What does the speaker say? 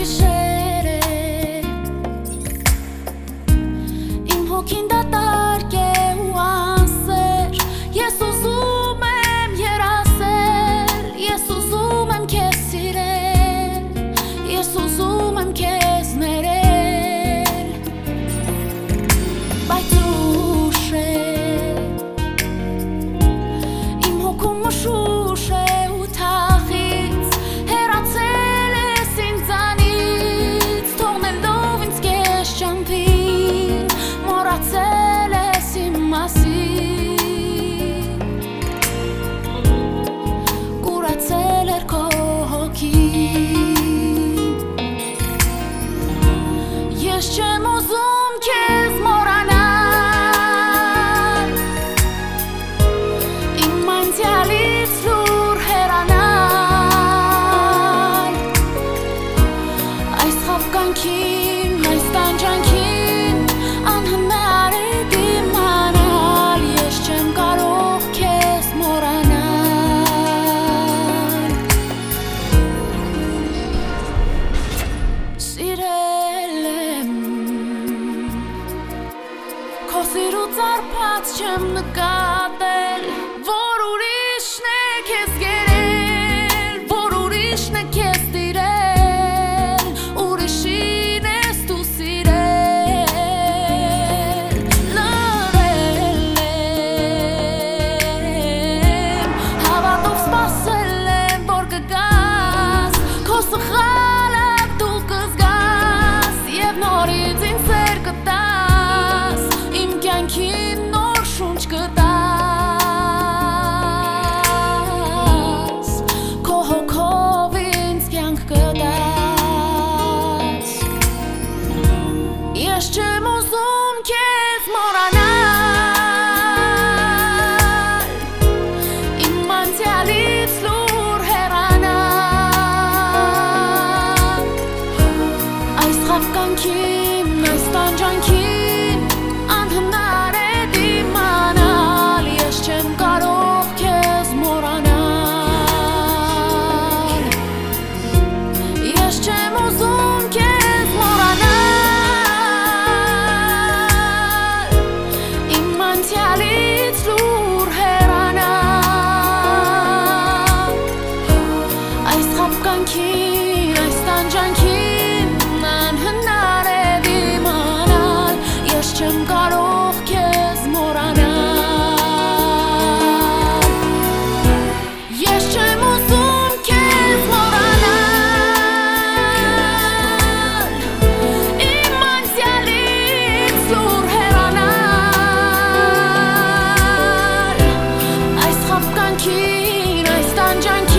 you in pochi That's Jim the God. 去。I stand giant